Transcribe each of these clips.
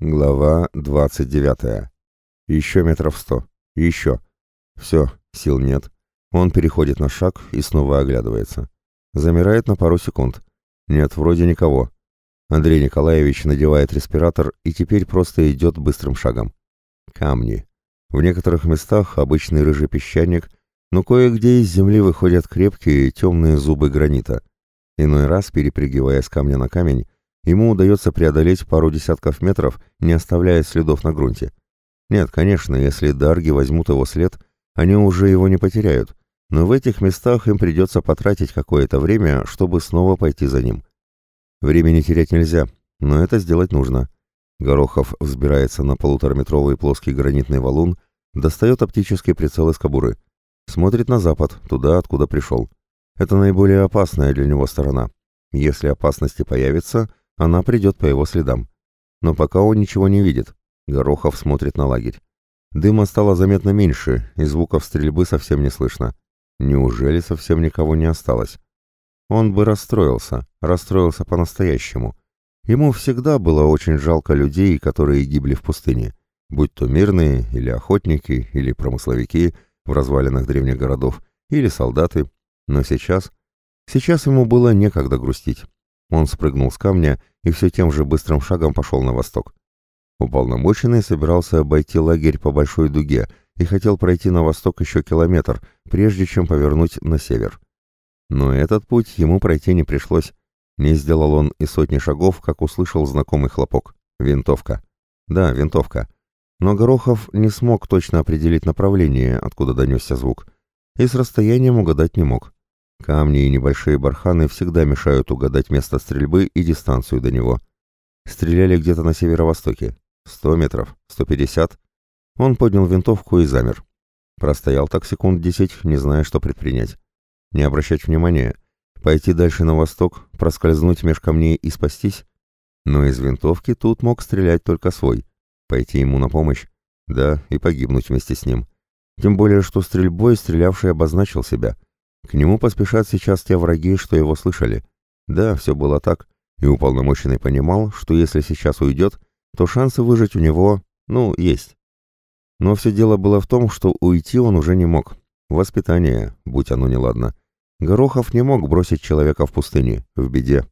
Глава 29. Еще метров сто. Еще. Все, сил нет. Он переходит на шаг и снова оглядывается. Замирает на пару секунд. Нет, вроде никого. Андрей Николаевич надевает респиратор и теперь просто идет быстрым шагом. Камни. В некоторых местах обычный рыжий песчаник, но кое-где из земли выходят крепкие темные зубы гранита. Иной раз, перепрыгивая с камня на камень, ему удается преодолеть пару десятков метров, не оставляя следов на грунте. Нет, конечно, если дарги возьмут его след, они уже его не потеряют, но в этих местах им придется потратить какое-то время, чтобы снова пойти за ним. Времени терять нельзя, но это сделать нужно. Горохов взбирается на полутораметровый плоский гранитный валун, достает оптический прицел из кобуры. Смотрит на запад, туда, откуда пришел. Это наиболее опасная для него сторона. Если опасности появится, она придет по его следам. Но пока он ничего не видит. Горохов смотрит на лагерь. Дыма стало заметно меньше, и звуков стрельбы совсем не слышно. Неужели совсем никого не осталось? Он бы расстроился, расстроился по-настоящему. Ему всегда было очень жалко людей, которые гибли в пустыне, будь то мирные, или охотники, или промысловики в развалинах древних городов, или солдаты. Но сейчас... Сейчас ему было некогда грустить. Он спрыгнул с камня и все тем же быстрым шагом пошел на восток. Уполномоченный собирался обойти лагерь по большой дуге и хотел пройти на восток еще километр, прежде чем повернуть на север. Но этот путь ему пройти не пришлось. Не сделал он и сотни шагов, как услышал знакомый хлопок. Винтовка. Да, винтовка. Но Горохов не смог точно определить направление, откуда донесся звук, и с расстоянием угадать не мог. Камни и небольшие барханы всегда мешают угадать место стрельбы и дистанцию до него. Стреляли где-то на северо-востоке. Сто метров, сто пятьдесят. Он поднял винтовку и замер. Простоял так секунд десять, не зная, что предпринять. Не обращать внимания. Пойти дальше на восток, проскользнуть меж камней и спастись. Но из винтовки тут мог стрелять только свой. Пойти ему на помощь. Да, и погибнуть вместе с ним. Тем более, что стрельбой стрелявший обозначил себя. К нему поспешат сейчас те враги, что его слышали. Да, все было так, и уполномоченный понимал, что если сейчас уйдет, то шансы выжить у него, ну, есть. Но все дело было в том, что уйти он уже не мог. Воспитание, будь оно неладно. Горохов не мог бросить человека в пустыне, в беде.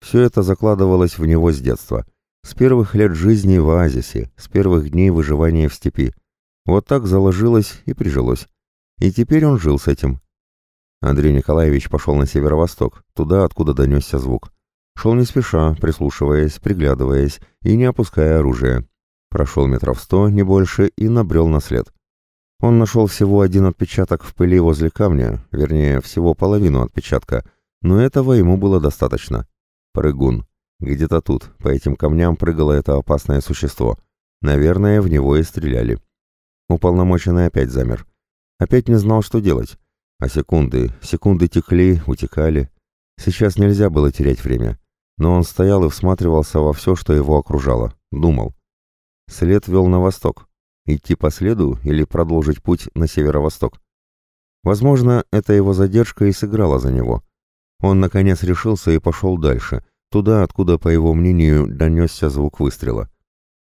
Все это закладывалось в него с детства. С первых лет жизни в оазисе, с первых дней выживания в степи. Вот так заложилось и прижилось. И теперь он жил с этим. Андрей Николаевич пошел на северо-восток, туда, откуда донесся звук. Шел не спеша, прислушиваясь, приглядываясь и не опуская оружие. Прошел метров сто, не больше, и набрел на след. Он нашел всего один отпечаток в пыли возле камня, вернее, всего половину отпечатка, но этого ему было достаточно. Прыгун. Где-то тут, по этим камням прыгало это опасное существо. Наверное, в него и стреляли. Уполномоченный опять замер. Опять не знал, что делать. А секунды, секунды текли, утекали. Сейчас нельзя было терять время. Но он стоял и всматривался во все, что его окружало. Думал. След вел на восток. Идти по следу или продолжить путь на северо-восток. Возможно, это его задержка и сыграла за него. Он, наконец, решился и пошел дальше, туда, откуда, по его мнению, донесся звук выстрела.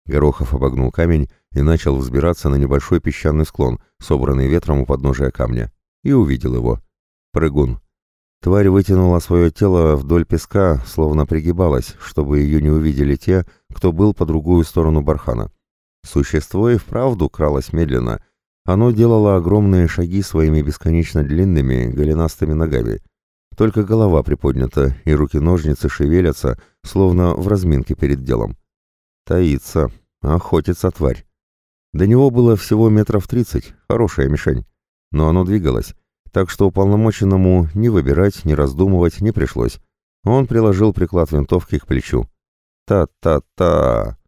Горохов обогнул камень и начал взбираться на небольшой песчаный склон, собранный ветром у подножия камня и увидел его. Прыгун. Тварь вытянула свое тело вдоль песка, словно пригибалась, чтобы ее не увидели те, кто был по другую сторону бархана. Существо и вправду кралось медленно. Оно делало огромные шаги своими бесконечно длинными, голенастыми ногами. Только голова приподнята, и руки-ножницы шевелятся, словно в разминке перед делом. Таится, охотится тварь. До него было всего метров тридцать, хорошая мишень но оно двигалось, так что уполномоченному ни выбирать, ни раздумывать не пришлось. Он приложил приклад винтовки к плечу. Та-та-та!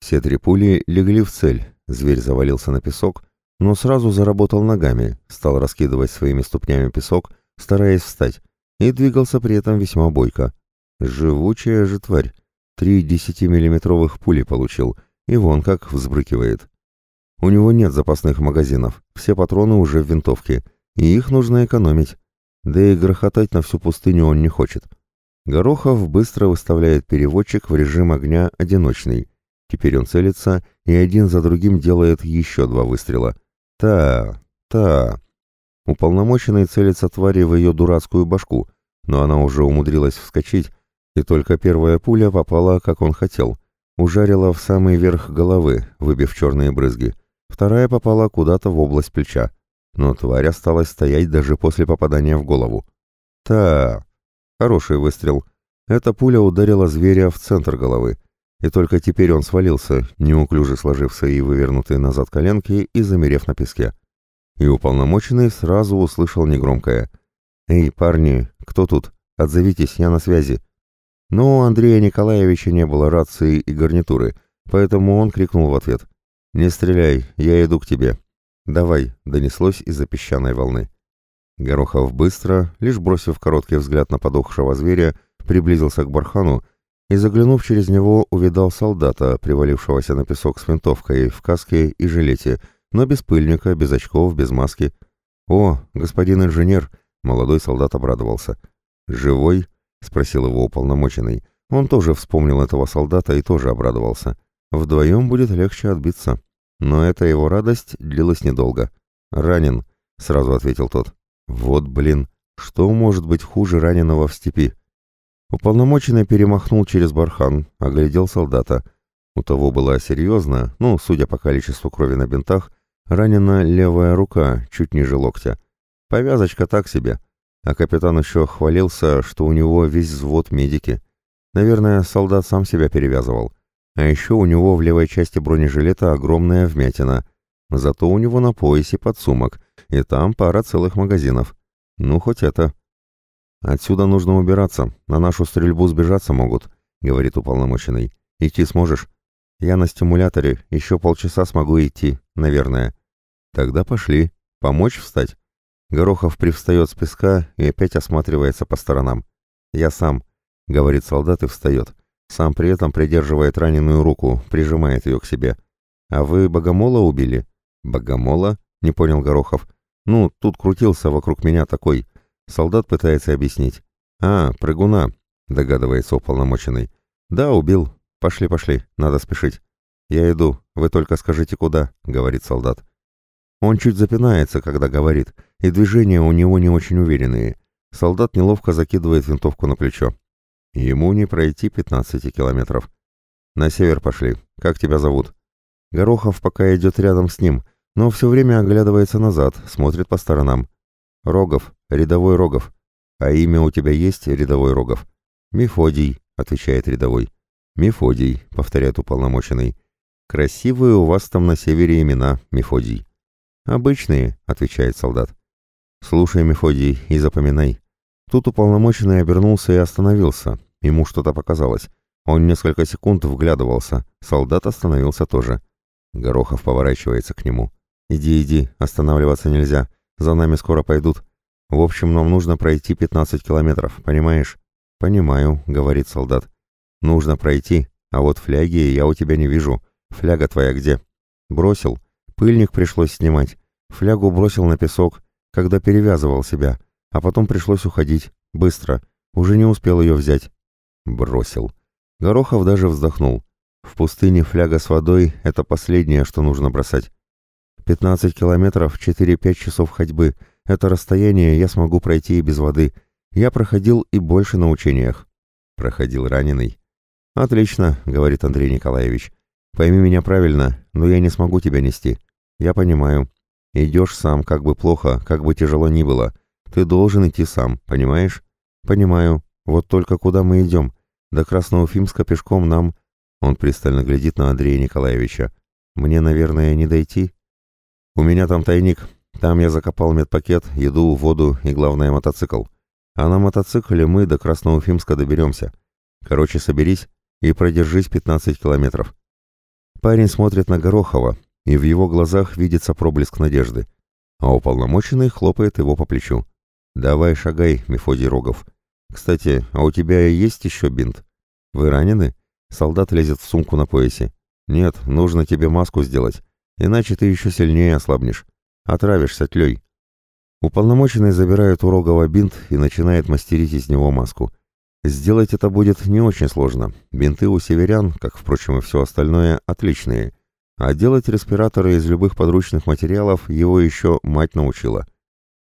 Все три пули легли в цель, зверь завалился на песок, но сразу заработал ногами, стал раскидывать своими ступнями песок, стараясь встать, и двигался при этом весьма бойко. Живучая же тварь. Три десятимиллиметровых пули получил, и вон как взбрыкивает. У него нет запасных магазинов, все патроны уже в винтовке, и их нужно экономить. Да и грохотать на всю пустыню он не хочет. Горохов быстро выставляет переводчик в режим огня «одиночный» Теперь он целится и один за другим делает еще два выстрела. Та, та. Уполномоченный целится твари в ее дурацкую башку, но она уже умудрилась вскочить, и только первая пуля попала, как он хотел. Ужарила в самый верх головы, выбив черные брызги. Вторая попала куда-то в область плеча. Но тварь осталась стоять даже после попадания в голову. Та, хороший выстрел. Эта пуля ударила зверя в центр головы. И только теперь он свалился, неуклюже сложив свои вывернутые назад коленки и замерев на песке. И уполномоченный сразу услышал негромкое «Эй, парни, кто тут? Отзовитесь, я на связи». Но у Андрея Николаевича не было рации и гарнитуры, поэтому он крикнул в ответ. «Не стреляй, я иду к тебе». «Давай», — донеслось из-за песчаной волны. Горохов быстро, лишь бросив короткий взгляд на подохшего зверя, приблизился к бархану и, заглянув через него, увидал солдата, привалившегося на песок с винтовкой, в каске и жилете, но без пыльника, без очков, без маски. «О, господин инженер!» — молодой солдат обрадовался. «Живой?» — спросил его уполномоченный. Он тоже вспомнил этого солдата и тоже обрадовался. Вдвоем будет легче отбиться. Но эта его радость длилась недолго. «Ранен», — сразу ответил тот. «Вот блин, что может быть хуже раненого в степи?» Уполномоченный перемахнул через бархан, оглядел солдата. У того была серьезно, ну, судя по количеству крови на бинтах, ранена левая рука, чуть ниже локтя. Повязочка так себе, а капитан еще хвалился, что у него весь взвод медики. Наверное, солдат сам себя перевязывал. А еще у него в левой части бронежилета огромная вмятина. Зато у него на поясе подсумок, и там пара целых магазинов. Ну, хоть это. «Отсюда нужно убираться, на нашу стрельбу сбежаться могут», — говорит уполномоченный. «Идти сможешь?» «Я на стимуляторе, еще полчаса смогу идти, наверное». «Тогда пошли. Помочь встать?» Горохов привстает с песка и опять осматривается по сторонам. «Я сам», — говорит солдат и встает. Сам при этом придерживает раненую руку, прижимает ее к себе. «А вы Богомола убили?» «Богомола?» — не понял Горохов. «Ну, тут крутился вокруг меня такой». Солдат пытается объяснить. «А, прыгуна», — догадывается уполномоченный. «Да, убил. Пошли, пошли, надо спешить». «Я иду, вы только скажите, куда», — говорит солдат. Он чуть запинается, когда говорит, и движения у него не очень уверенные. Солдат неловко закидывает винтовку на плечо. Ему не пройти 15 километров. На север пошли. Как тебя зовут? Горохов пока идет рядом с ним, но все время оглядывается назад, смотрит по сторонам. Рогов, рядовой Рогов. А имя у тебя есть, рядовой Рогов? Мефодий, отвечает рядовой. Мефодий, повторяет уполномоченный. Красивые у вас там на севере имена, Мефодий. «Обычные», — отвечает солдат. «Слушай, Мефодий, и запоминай». Тут уполномоченный обернулся и остановился. Ему что-то показалось. Он несколько секунд вглядывался. Солдат остановился тоже. Горохов поворачивается к нему. «Иди, иди, останавливаться нельзя. За нами скоро пойдут. В общем, нам нужно пройти 15 километров, понимаешь?» «Понимаю», — говорит солдат. «Нужно пройти, а вот фляги я у тебя не вижу. Фляга твоя где?» «Бросил. Пыльник пришлось снимать. Флягу бросил на песок, когда перевязывал себя, а потом пришлось уходить. Быстро. Уже не успел ее взять. Бросил. Горохов даже вздохнул. В пустыне фляга с водой — это последнее, что нужно бросать. 15 километров, 4-5 часов ходьбы. Это расстояние я смогу пройти и без воды. Я проходил и больше на учениях. Проходил раненый. «Отлично», — говорит Андрей Николаевич. «Пойми меня правильно, но я не смогу тебя нести. «Я понимаю. Идешь сам, как бы плохо, как бы тяжело ни было. Ты должен идти сам, понимаешь?» «Понимаю. Вот только куда мы идем? До Красноуфимска пешком нам...» Он пристально глядит на Андрея Николаевича. «Мне, наверное, не дойти?» «У меня там тайник. Там я закопал медпакет, еду, воду и, главное, мотоцикл. А на мотоцикле мы до Красноуфимска доберемся. Короче, соберись и продержись 15 километров». Парень смотрит на Горохова, и в его глазах видится проблеск надежды. А уполномоченный хлопает его по плечу. «Давай шагай, Мефодий Рогов. Кстати, а у тебя есть еще бинт? Вы ранены?» Солдат лезет в сумку на поясе. «Нет, нужно тебе маску сделать, иначе ты еще сильнее ослабнешь. Отравишься тлей». Уполномоченный забирает у Рогова бинт и начинает мастерить из него маску. Сделать это будет не очень сложно. Бинты у северян, как, впрочем, и все остальное, отличные. А делать респираторы из любых подручных материалов его еще мать научила.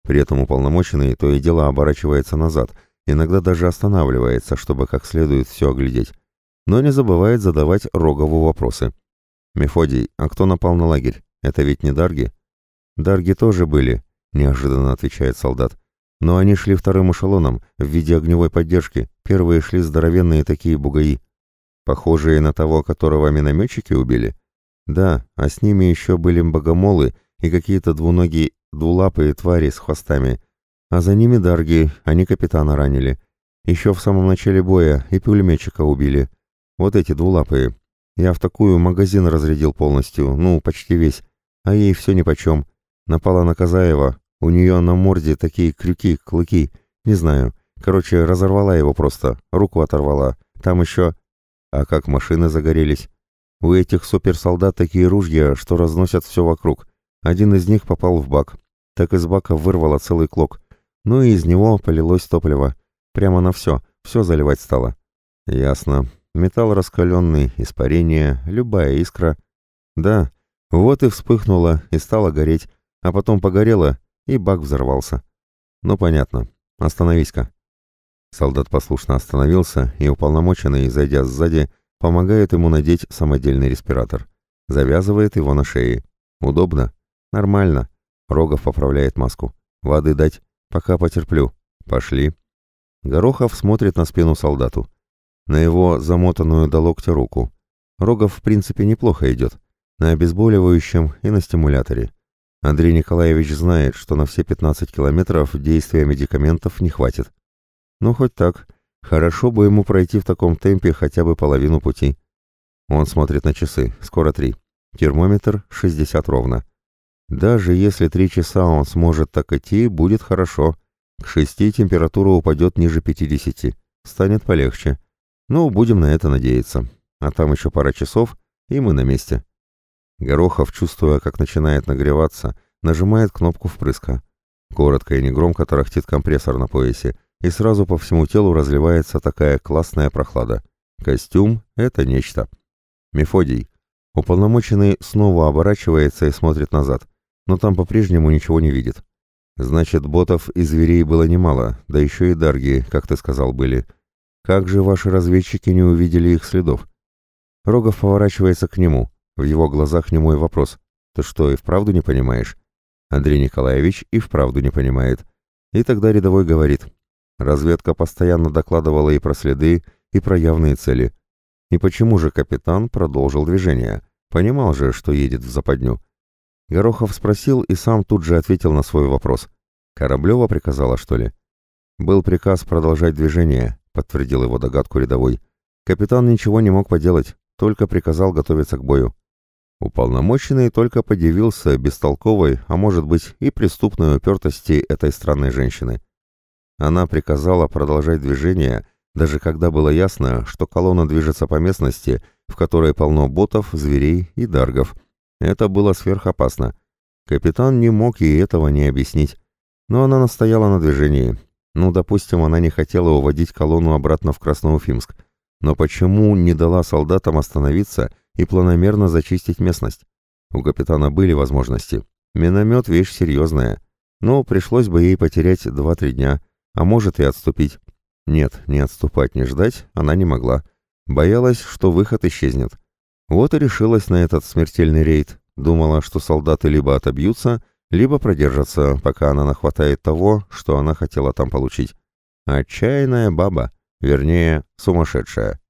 При этом уполномоченный то и дело оборачивается назад, иногда даже останавливается, чтобы как следует все оглядеть. Но не забывает задавать Рогову вопросы. «Мефодий, а кто напал на лагерь? Это ведь не Дарги?» «Дарги тоже были», — неожиданно отвечает солдат. «Но они шли вторым эшелоном, в виде огневой поддержки. Первые шли здоровенные такие бугаи. Похожие на того, которого минометчики убили?» «Да, а с ними еще были богомолы и какие-то двуногие двулапые твари с хвостами. А за ними дарги, они капитана ранили. Еще в самом начале боя и пулеметчика убили. Вот эти двулапые. Я в такую магазин разрядил полностью, ну, почти весь. А ей все нипочем. Напала на Казаева. У нее на морде такие крюки, клыки. Не знаю. Короче, разорвала его просто. Руку оторвала. Там еще... А как машины загорелись? У этих суперсолдат такие ружья, что разносят все вокруг. Один из них попал в бак. Так из бака вырвало целый клок. Ну и из него полилось топливо. Прямо на все. Все заливать стало. Ясно. Металл раскаленный, испарение, любая искра. Да, вот и вспыхнуло, и стало гореть, а потом погорело, и бак взорвался. Ну, понятно. Остановись-ка. Солдат послушно остановился, и уполномоченный, зайдя сзади, помогает ему надеть самодельный респиратор. Завязывает его на шее. Удобно? Нормально. Рогов поправляет маску. Воды дать? Пока потерплю. Пошли. Горохов смотрит на спину солдату на его замотанную до локтя руку. Рогов, в принципе, неплохо идет. На обезболивающем и на стимуляторе. Андрей Николаевич знает, что на все 15 километров действия медикаментов не хватит. Ну, хоть так. Хорошо бы ему пройти в таком темпе хотя бы половину пути. Он смотрит на часы. Скоро три. Термометр 60 ровно. Даже если три часа он сможет так идти, будет хорошо. К шести температура упадет ниже 50. Станет полегче. Ну, будем на это надеяться. А там еще пара часов, и мы на месте. Горохов, чувствуя, как начинает нагреваться, нажимает кнопку впрыска. Коротко и негромко тарахтит компрессор на поясе, и сразу по всему телу разливается такая классная прохлада. Костюм — это нечто. Мефодий. Уполномоченный снова оборачивается и смотрит назад, но там по-прежнему ничего не видит. Значит, ботов и зверей было немало, да еще и дарги, как ты сказал, были — как же ваши разведчики не увидели их следов? Рогов поворачивается к нему. В его глазах немой вопрос. Ты что, и вправду не понимаешь? Андрей Николаевич и вправду не понимает. И тогда рядовой говорит. Разведка постоянно докладывала и про следы, и про явные цели. И почему же капитан продолжил движение? Понимал же, что едет в западню. Горохов спросил и сам тут же ответил на свой вопрос. Кораблева приказала, что ли? Был приказ продолжать движение, — подтвердил его догадку рядовой. Капитан ничего не мог поделать, только приказал готовиться к бою. Уполномоченный только подивился бестолковой, а может быть и преступной упертости этой странной женщины. Она приказала продолжать движение, даже когда было ясно, что колонна движется по местности, в которой полно ботов, зверей и даргов. Это было сверхопасно. Капитан не мог ей этого не объяснить. Но она настояла на движении, ну, допустим, она не хотела уводить колонну обратно в Красноуфимск. Но почему не дала солдатам остановиться и планомерно зачистить местность? У капитана были возможности. Миномет — вещь серьезная. Но пришлось бы ей потерять два-три дня, а может и отступить. Нет, не отступать, не ждать она не могла. Боялась, что выход исчезнет. Вот и решилась на этот смертельный рейд. Думала, что солдаты либо отобьются, либо продержаться, пока она нахватает того, что она хотела там получить. Отчаянная баба, вернее, сумасшедшая.